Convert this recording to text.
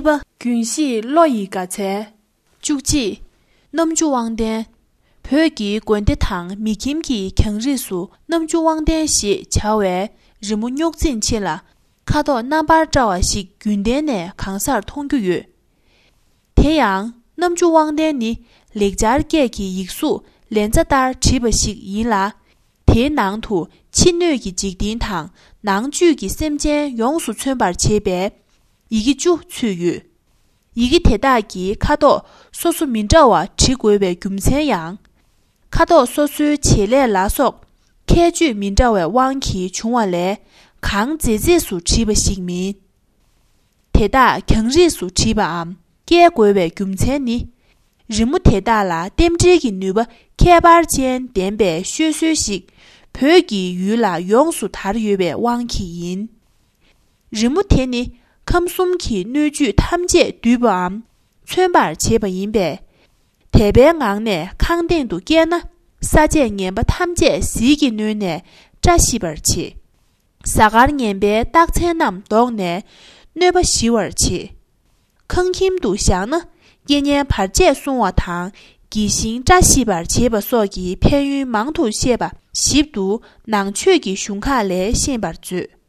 གཉིས པ གུན ཤི ལོ ཡི གཅ ཚེ ཅུག ཅི ནམ ཅུ ཝང དེ ཕེ གི གོན དེ ཐང མི ཁིམ གི ཁང རི སུ ནམ ཅུ ཝང དེ ཤི ཆ བེ རི མུ 이기주 추유 이기 대다기 카도 소수 민자와 지구의 금세양 카도 소수 지례 라속 케주 민자의 왕키 중원래 강제제수 지부 대다 경제수 지바암 개괴의 금세니 rimu teda la temzhe gi nubu kebar jen denbe xu xu xik pyo gi yu la yong su tar yin. Rimu ཁམསུམ གི ནུ ཅུ ཐམ ཅེ དུ བམ ཚན པར ཆེ པ ཡིན པས དེ པའི ངང ནས ཁང དེན དུ གེ ན ས ཅེ ངན པ ཐམ ཅེ སི གི ནུ